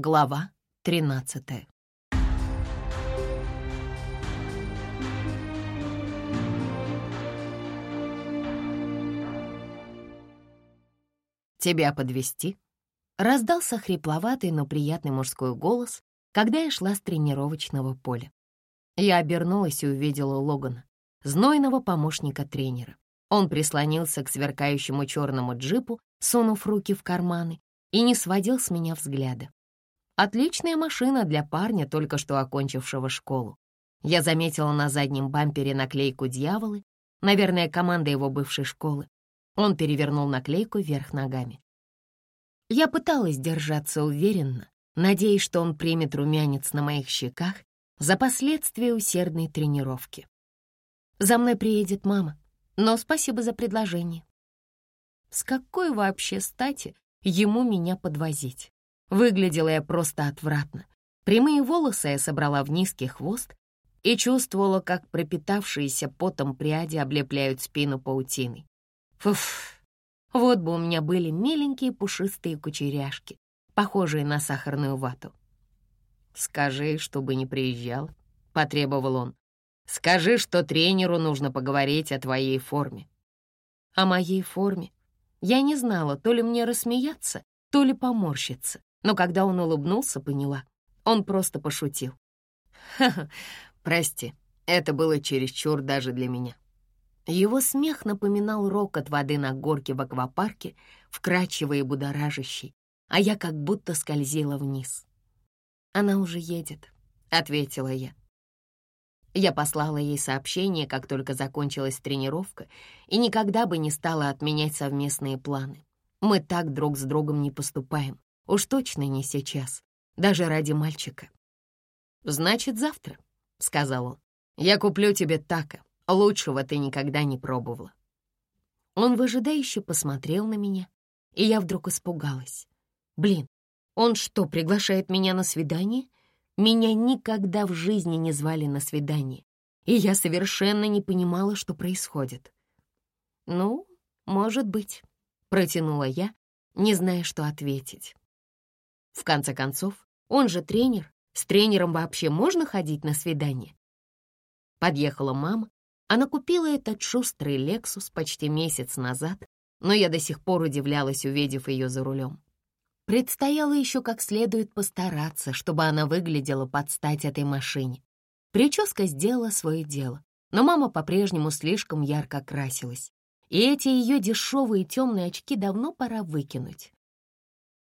Глава 13 «Тебя подвести? раздался хрипловатый, но приятный мужской голос, когда я шла с тренировочного поля. Я обернулась и увидела Логана, знойного помощника тренера. Он прислонился к сверкающему черному джипу, сунув руки в карманы, и не сводил с меня взгляда. Отличная машина для парня, только что окончившего школу. Я заметила на заднем бампере наклейку «Дьяволы», наверное, команда его бывшей школы. Он перевернул наклейку вверх ногами. Я пыталась держаться уверенно, надеясь, что он примет румянец на моих щеках за последствия усердной тренировки. За мной приедет мама, но спасибо за предложение. С какой вообще стати ему меня подвозить? Выглядела я просто отвратно. Прямые волосы я собрала в низкий хвост и чувствовала, как пропитавшиеся потом пряди облепляют спину паутиной. Фуф, вот бы у меня были миленькие пушистые кучеряшки, похожие на сахарную вату. «Скажи, чтобы не приезжал», — потребовал он. «Скажи, что тренеру нужно поговорить о твоей форме». О моей форме? Я не знала, то ли мне рассмеяться, то ли поморщиться. Но когда он улыбнулся, поняла. Он просто пошутил. «Ха-ха, прости, это было чересчур даже для меня». Его смех напоминал рокот воды на горке в аквапарке, вкрадчивый и будоражащий, а я как будто скользила вниз. «Она уже едет», — ответила я. Я послала ей сообщение, как только закончилась тренировка, и никогда бы не стала отменять совместные планы. Мы так друг с другом не поступаем, уж точно не сейчас, даже ради мальчика. «Значит, завтра», — сказал он. «Я куплю тебе тако, Лучшего ты никогда не пробовала». Он выжидающе посмотрел на меня, и я вдруг испугалась. «Блин, он что, приглашает меня на свидание?» Меня никогда в жизни не звали на свидание, и я совершенно не понимала, что происходит. «Ну, может быть», — протянула я, не зная, что ответить. В конце концов, он же тренер, с тренером вообще можно ходить на свидание? Подъехала мама она купила этот шустрый «Лексус» почти месяц назад, но я до сих пор удивлялась, увидев ее за рулем. Предстояло еще как следует постараться, чтобы она выглядела под стать этой машине. Прическа сделала свое дело, но мама по-прежнему слишком ярко красилась, и эти ее дешевые темные очки давно пора выкинуть.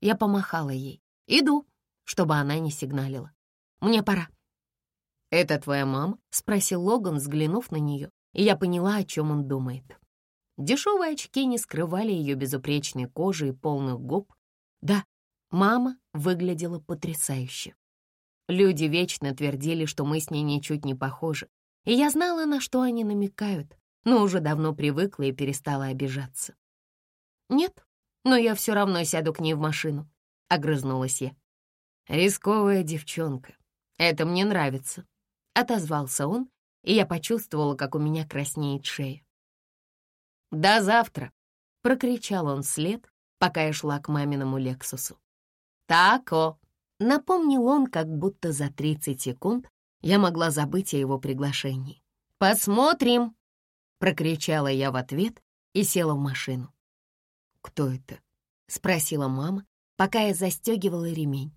Я помахала ей. «Иду», чтобы она не сигналила. «Мне пора». «Это твоя мама?» — спросил Логан, взглянув на нее, и я поняла, о чем он думает. Дешевые очки не скрывали ее безупречной кожи и полных губ. Да, мама выглядела потрясающе. Люди вечно твердили, что мы с ней ничуть не похожи, и я знала, на что они намекают, но уже давно привыкла и перестала обижаться. «Нет, но я все равно сяду к ней в машину», — огрызнулась я. «Рисковая девчонка. Это мне нравится», Отозвался он, и я почувствовала, как у меня краснеет шея. «До завтра!» — прокричал он вслед, пока я шла к маминому Лексусу. «Тако!» — напомнил он, как будто за 30 секунд я могла забыть о его приглашении. «Посмотрим!» — прокричала я в ответ и села в машину. «Кто это?» — спросила мама, пока я застегивала ремень.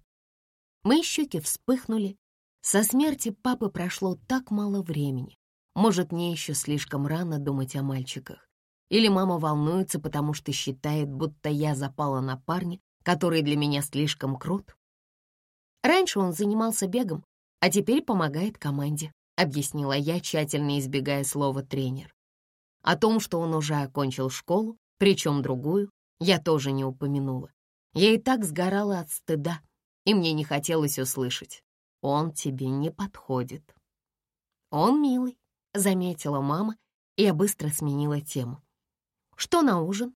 Мои щеки вспыхнули, со смерти папы прошло так мало времени. Может, мне еще слишком рано думать о мальчиках. Или мама волнуется, потому что считает, будто я запала на парня, который для меня слишком крут. Раньше он занимался бегом, а теперь помогает команде, объяснила я, тщательно избегая слова «тренер». О том, что он уже окончил школу, причем другую, я тоже не упомянула. Я и так сгорала от стыда, и мне не хотелось услышать. Он тебе не подходит». «Он милый», — заметила мама, и я быстро сменила тему. «Что на ужин?»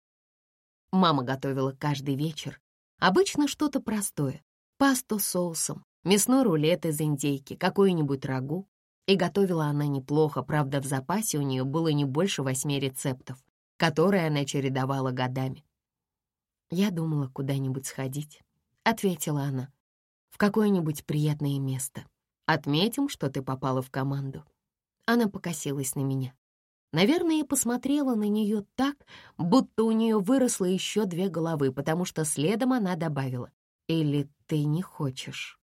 Мама готовила каждый вечер. Обычно что-то простое. Пасту с соусом, мясной рулет из индейки, какую-нибудь рагу. И готовила она неплохо, правда, в запасе у нее было не больше восьми рецептов, которые она чередовала годами. «Я думала куда-нибудь сходить», — ответила она. в какое-нибудь приятное место. Отметим, что ты попала в команду». Она покосилась на меня. Наверное, я посмотрела на нее так, будто у нее выросло еще две головы, потому что следом она добавила. «Или ты не хочешь?»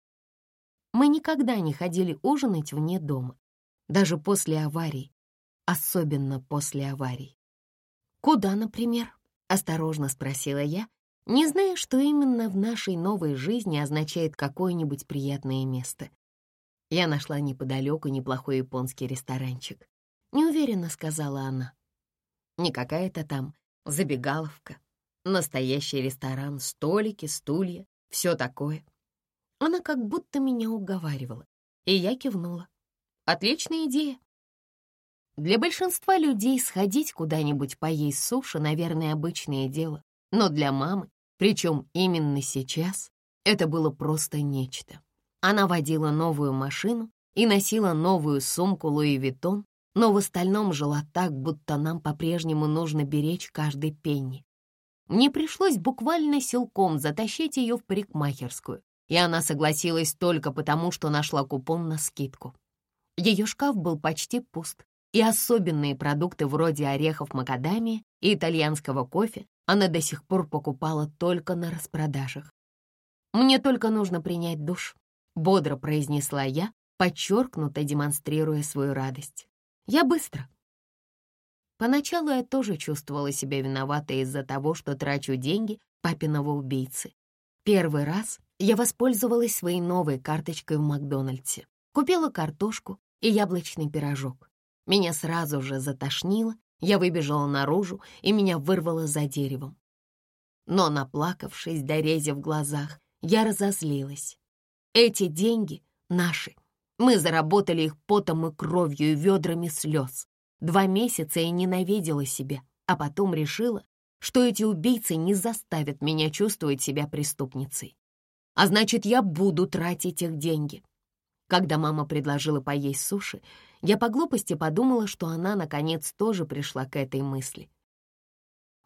Мы никогда не ходили ужинать вне дома, даже после аварий, особенно после аварий. «Куда, например?» — осторожно спросила я, не зная, что именно в нашей новой жизни означает какое-нибудь приятное место. Я нашла неподалеку неплохой японский ресторанчик. Неуверенно сказала она. Не какая-то там забегаловка. Настоящий ресторан, столики, стулья, все такое. Она как будто меня уговаривала, и я кивнула. Отличная идея. Для большинства людей сходить куда-нибудь поесть суши, наверное, обычное дело. Но для мамы, причем именно сейчас, это было просто нечто. Она водила новую машину и носила новую сумку Луи Виттон, но в остальном жила так, будто нам по-прежнему нужно беречь каждый пенни. Мне пришлось буквально силком затащить ее в парикмахерскую, и она согласилась только потому, что нашла купон на скидку. Ее шкаф был почти пуст, и особенные продукты вроде орехов макадамии и итальянского кофе она до сих пор покупала только на распродажах. «Мне только нужно принять душ», — бодро произнесла я, подчеркнуто демонстрируя свою радость. «Я быстро». Поначалу я тоже чувствовала себя виноватой из-за того, что трачу деньги папиного убийцы. Первый раз я воспользовалась своей новой карточкой в Макдональдсе. Купила картошку и яблочный пирожок. Меня сразу же затошнило, я выбежала наружу, и меня вырвало за деревом. Но, наплакавшись, дорезив в глазах, я разозлилась. Эти деньги наши. Мы заработали их потом и кровью и ведрами слез. Два месяца я ненавидела себя, а потом решила, что эти убийцы не заставят меня чувствовать себя преступницей. А значит, я буду тратить их деньги. Когда мама предложила поесть суши, я по глупости подумала, что она, наконец, тоже пришла к этой мысли.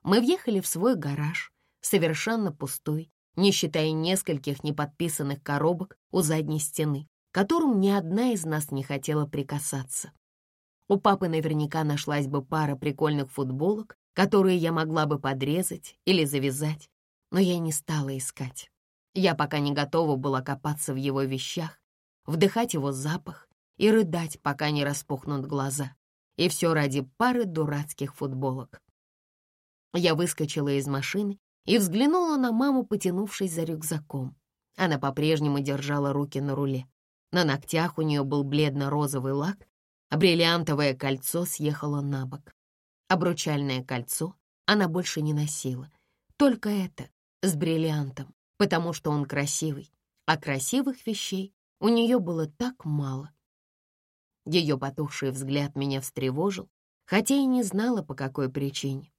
Мы въехали в свой гараж, совершенно пустой, не считая нескольких неподписанных коробок у задней стены, которым ни одна из нас не хотела прикасаться. У папы наверняка нашлась бы пара прикольных футболок, которые я могла бы подрезать или завязать, но я не стала искать. Я пока не готова была копаться в его вещах, вдыхать его запах и рыдать, пока не распухнут глаза. И все ради пары дурацких футболок. Я выскочила из машины и взглянула на маму, потянувшись за рюкзаком. Она по-прежнему держала руки на руле. На ногтях у нее был бледно-розовый лак, а бриллиантовое кольцо съехало на бок. Обручальное кольцо она больше не носила. Только это, с бриллиантом, потому что он красивый, а красивых вещей у нее было так мало. Ее потухший взгляд меня встревожил, хотя и не знала, по какой причине.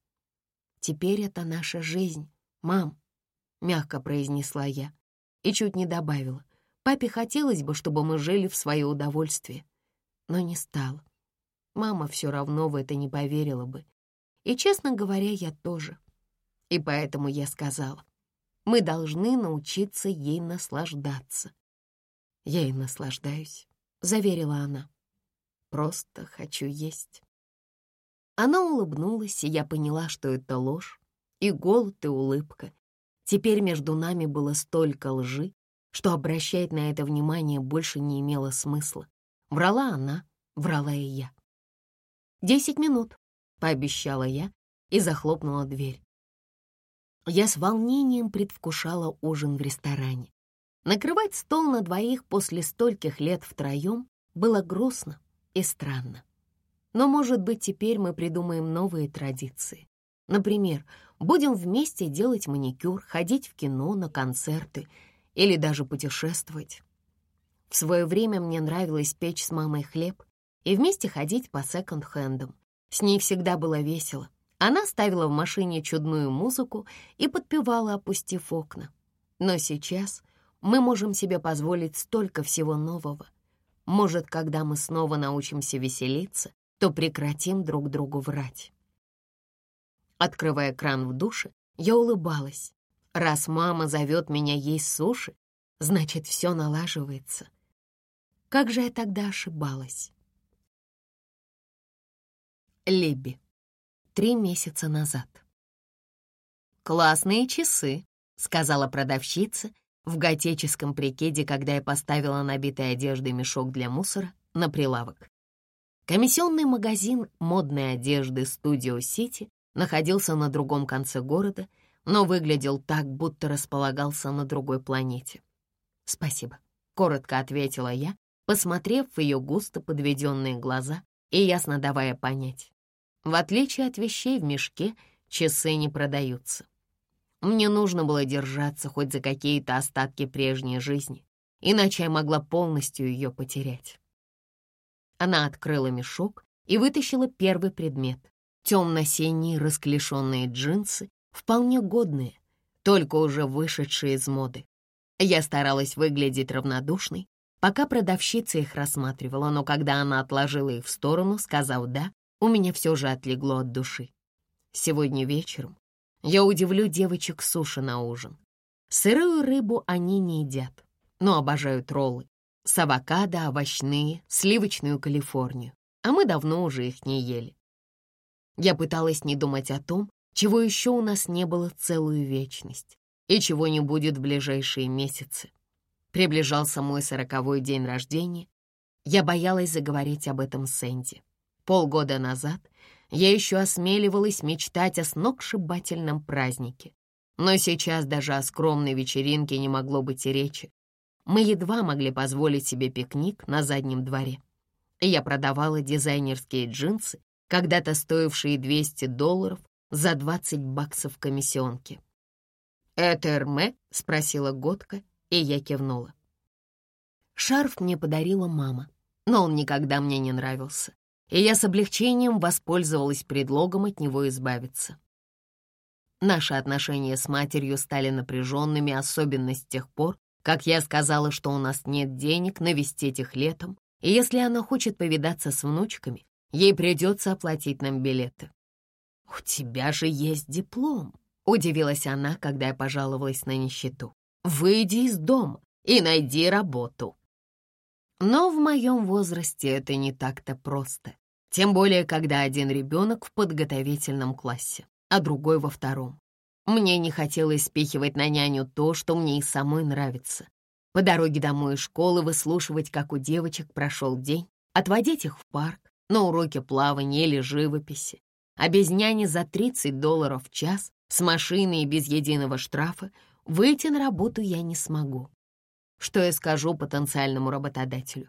«Теперь это наша жизнь, мам», — мягко произнесла я и чуть не добавила. Папе хотелось бы, чтобы мы жили в свое удовольствие, но не стало. Мама все равно в это не поверила бы. И, честно говоря, я тоже. И поэтому я сказала, мы должны научиться ей наслаждаться. «Я и наслаждаюсь», — заверила она. «Просто хочу есть». Она улыбнулась, и я поняла, что это ложь, и голод, и улыбка. Теперь между нами было столько лжи, что обращать на это внимание больше не имело смысла. Врала она, врала и я. «Десять минут», — пообещала я и захлопнула дверь. Я с волнением предвкушала ужин в ресторане. Накрывать стол на двоих после стольких лет втроем было грустно и странно. Но, может быть, теперь мы придумаем новые традиции. Например, будем вместе делать маникюр, ходить в кино, на концерты или даже путешествовать. В свое время мне нравилось печь с мамой хлеб и вместе ходить по секонд-хендам. С ней всегда было весело. Она ставила в машине чудную музыку и подпевала, опустив окна. Но сейчас мы можем себе позволить столько всего нового. Может, когда мы снова научимся веселиться, то прекратим друг другу врать. Открывая кран в душе, я улыбалась. Раз мама зовет меня есть суши, Значит, все налаживается. Как же я тогда ошибалась? Либби. Три месяца назад. «Классные часы», — сказала продавщица в готическом прикиде, когда я поставила набитый одеждой мешок для мусора на прилавок. Комиссионный магазин модной одежды Studio City находился на другом конце города, но выглядел так, будто располагался на другой планете. «Спасибо», — коротко ответила я, посмотрев в ее густо подведенные глаза и ясно давая понять. В отличие от вещей в мешке, часы не продаются. Мне нужно было держаться хоть за какие-то остатки прежней жизни, иначе я могла полностью ее потерять. Она открыла мешок и вытащила первый предмет — темно-синие расклешенные джинсы, вполне годные, только уже вышедшие из моды. Я старалась выглядеть равнодушной, пока продавщица их рассматривала, но когда она отложила их в сторону, сказав «да», у меня все же отлегло от души. Сегодня вечером я удивлю девочек суши на ужин. Сырую рыбу они не едят, но обожают роллы с авокадо, овощные, сливочную Калифорнию, а мы давно уже их не ели. Я пыталась не думать о том, чего еще у нас не было целую вечность и чего не будет в ближайшие месяцы. Приближался мой сороковой день рождения. Я боялась заговорить об этом с Энди. Полгода назад я еще осмеливалась мечтать о сногсшибательном празднике. Но сейчас даже о скромной вечеринке не могло быть и речи. Мы едва могли позволить себе пикник на заднем дворе. Я продавала дизайнерские джинсы, когда-то стоившие 200 долларов за 20 баксов комиссионки. «Это Эрме?» — спросила Годка, и я кивнула. Шарф мне подарила мама, но он никогда мне не нравился, и я с облегчением воспользовалась предлогом от него избавиться. Наши отношения с матерью стали напряженными, особенно с тех пор, как я сказала, что у нас нет денег навестить их летом, и если она хочет повидаться с внучками, ей придется оплатить нам билеты. «У тебя же есть диплом», — удивилась она, когда я пожаловалась на нищету. «Выйди из дома и найди работу». Но в моем возрасте это не так-то просто, тем более, когда один ребенок в подготовительном классе, а другой во втором. Мне не хотелось спихивать на няню то, что мне и самой нравится. По дороге домой из школы выслушивать, как у девочек прошел день, отводить их в парк, на уроки плавания или живописи. А без няни за 30 долларов в час, с машиной и без единого штрафа, выйти на работу я не смогу. Что я скажу потенциальному работодателю?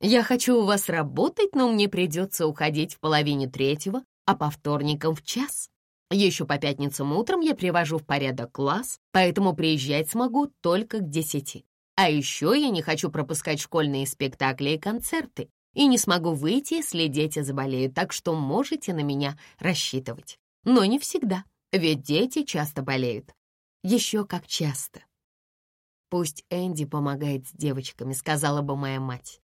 Я хочу у вас работать, но мне придется уходить в половине третьего, а по вторникам в час. Еще по пятницам утром я привожу в порядок класс, поэтому приезжать смогу только к десяти. А еще я не хочу пропускать школьные спектакли и концерты, и не смогу выйти, если дети заболеют, так что можете на меня рассчитывать. Но не всегда, ведь дети часто болеют. Еще как часто. Пусть Энди помогает с девочками, сказала бы моя мать.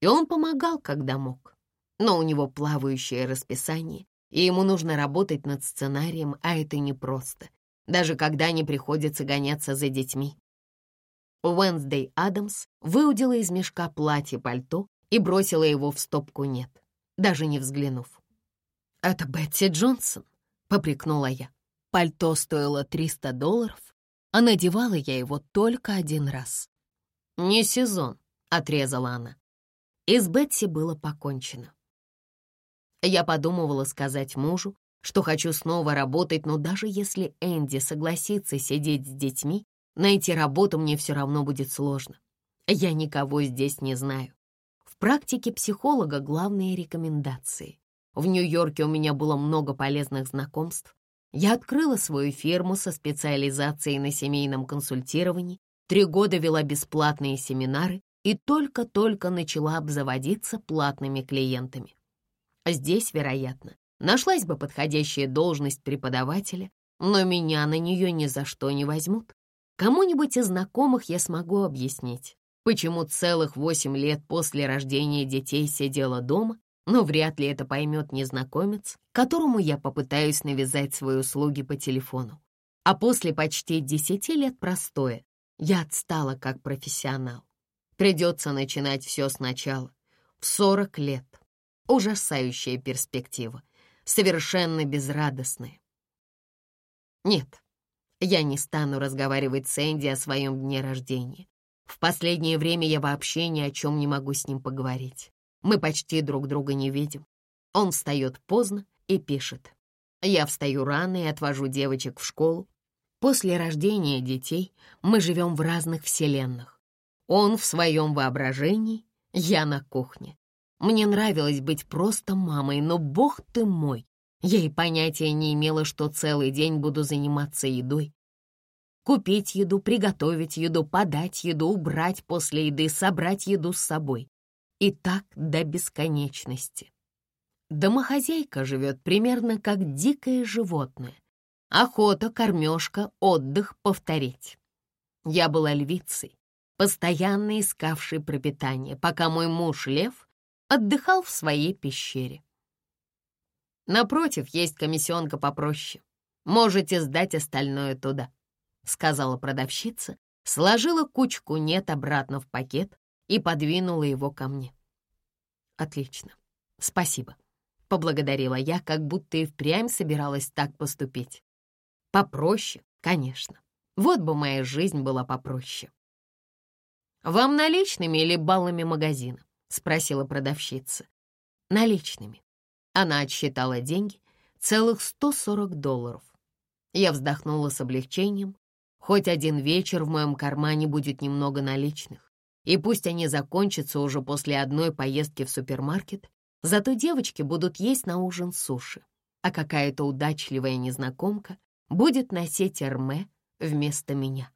И он помогал, когда мог. Но у него плавающее расписание, и ему нужно работать над сценарием, а это непросто, даже когда не приходится гоняться за детьми. Уэнсдей Адамс выудила из мешка платье-пальто и бросила его в стопку «нет», даже не взглянув. «Это Бетси Джонсон», — попрекнула я. Пальто стоило 300 долларов, а надевала я его только один раз. «Не сезон», — отрезала она. И с Бетси было покончено. Я подумывала сказать мужу, что хочу снова работать, но даже если Энди согласится сидеть с детьми, найти работу мне все равно будет сложно. Я никого здесь не знаю. В практике психолога главные рекомендации. В Нью-Йорке у меня было много полезных знакомств. Я открыла свою фирму со специализацией на семейном консультировании, три года вела бесплатные семинары и только-только начала обзаводиться платными клиентами. Здесь, вероятно, нашлась бы подходящая должность преподавателя, но меня на нее ни за что не возьмут. Кому-нибудь из знакомых я смогу объяснить, почему целых восемь лет после рождения детей сидела дома, но вряд ли это поймет незнакомец, которому я попытаюсь навязать свои услуги по телефону. А после почти десяти лет простоя Я отстала как профессионал. Придется начинать все сначала. В 40 лет. Ужасающая перспектива. Совершенно безрадостная. Нет, я не стану разговаривать с Энди о своем дне рождения. В последнее время я вообще ни о чем не могу с ним поговорить. Мы почти друг друга не видим. Он встает поздно и пишет. Я встаю рано и отвожу девочек в школу. После рождения детей мы живем в разных вселенных. Он в своем воображении, я на кухне. Мне нравилось быть просто мамой, но, бог ты мой, я и понятия не имела, что целый день буду заниматься едой. Купить еду, приготовить еду, подать еду, убрать после еды, собрать еду с собой. И так до бесконечности. Домохозяйка живет примерно как дикое животное. Охота, кормежка, отдых, повторить. Я была львицей, постоянно искавшей пропитание, пока мой муж-лев отдыхал в своей пещере. Напротив, есть комиссионка попроще. Можете сдать остальное туда, — сказала продавщица, сложила кучку нет обратно в пакет и подвинула его ко мне. Отлично, спасибо, — поблагодарила я, как будто и впрямь собиралась так поступить. Попроще, конечно. Вот бы моя жизнь была попроще. «Вам наличными или баллами магазина?» — спросила продавщица. «Наличными». Она отсчитала деньги, целых 140 долларов. Я вздохнула с облегчением. Хоть один вечер в моем кармане будет немного наличных. И пусть они закончатся уже после одной поездки в супермаркет, зато девочки будут есть на ужин суши, а какая-то удачливая незнакомка будет носить Эрме вместо меня.